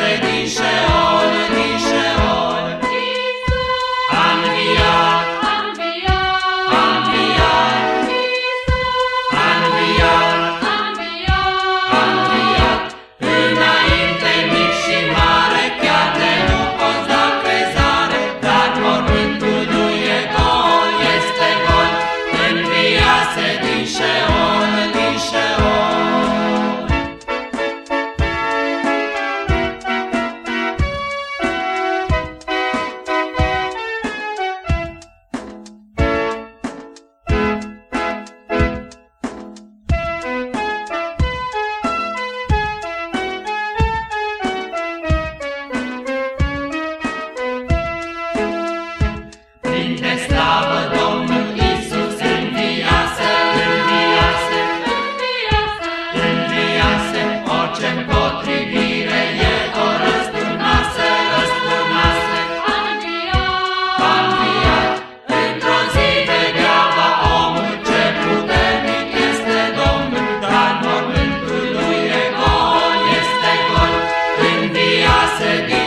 se dice seguir.